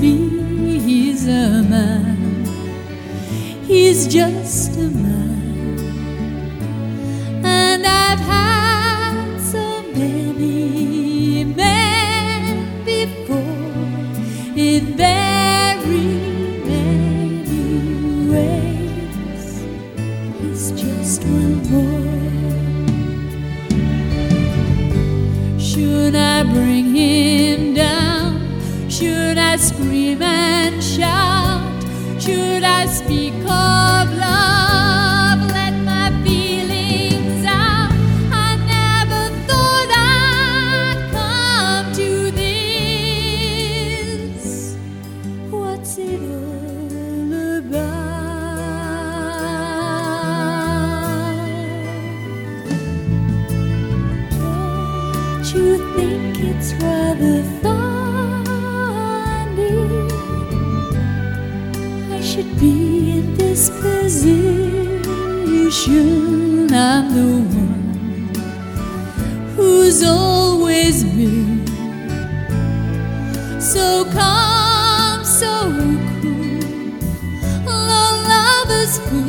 he's a man, he's just a man. who's always been so calm, so cool. Love is cool.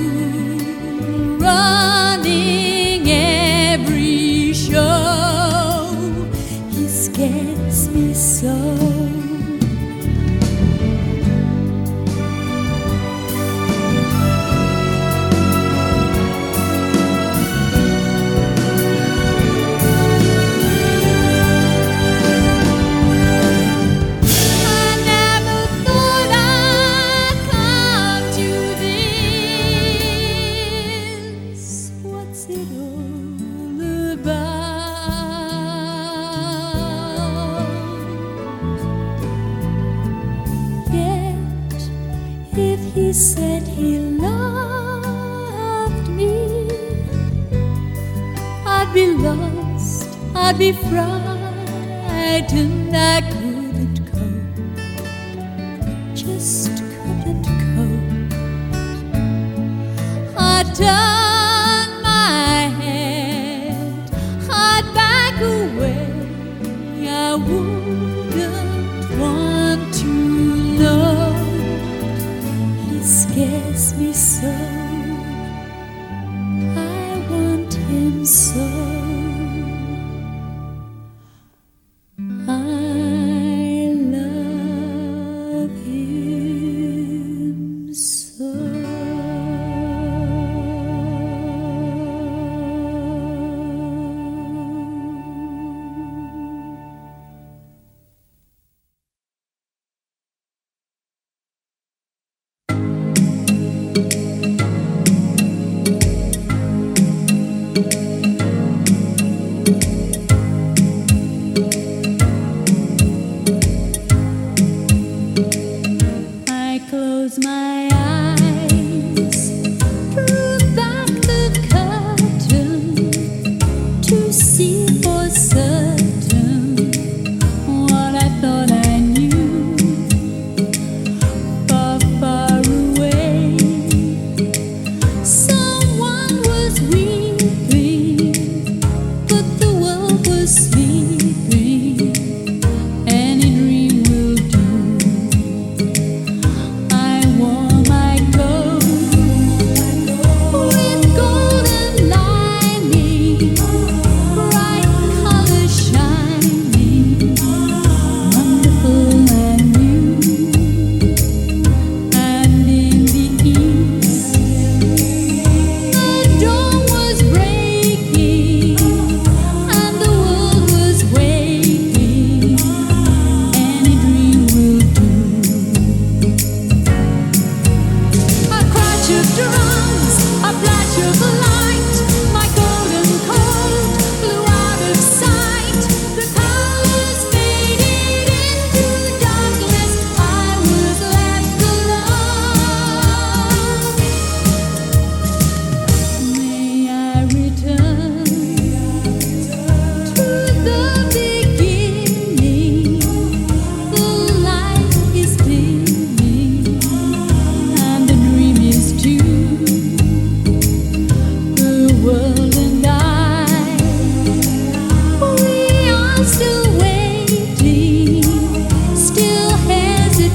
be frightened. I couldn't go. just couldn't go. I died.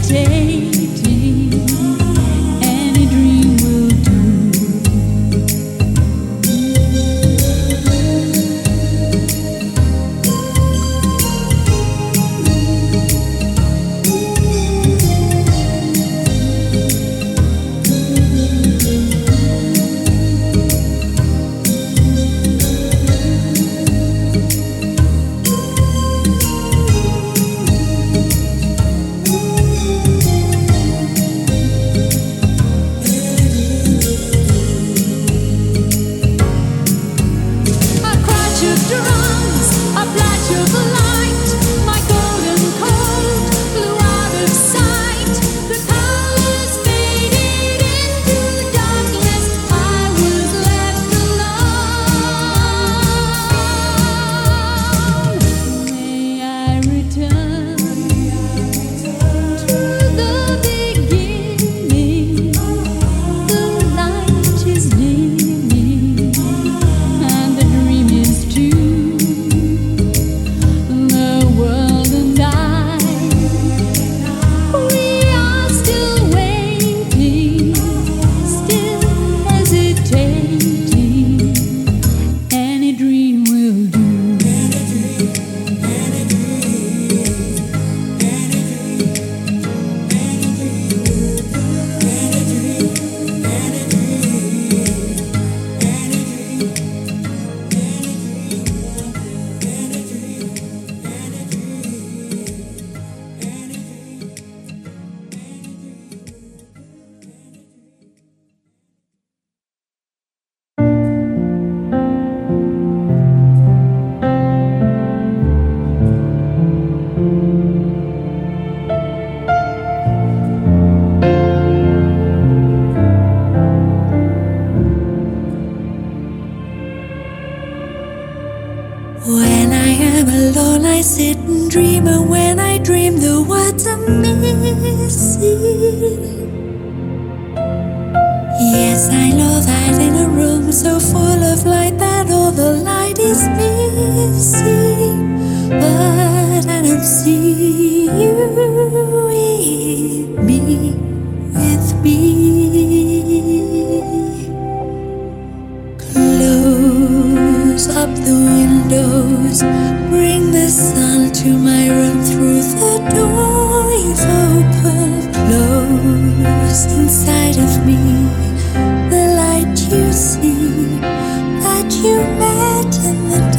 day. That you met in the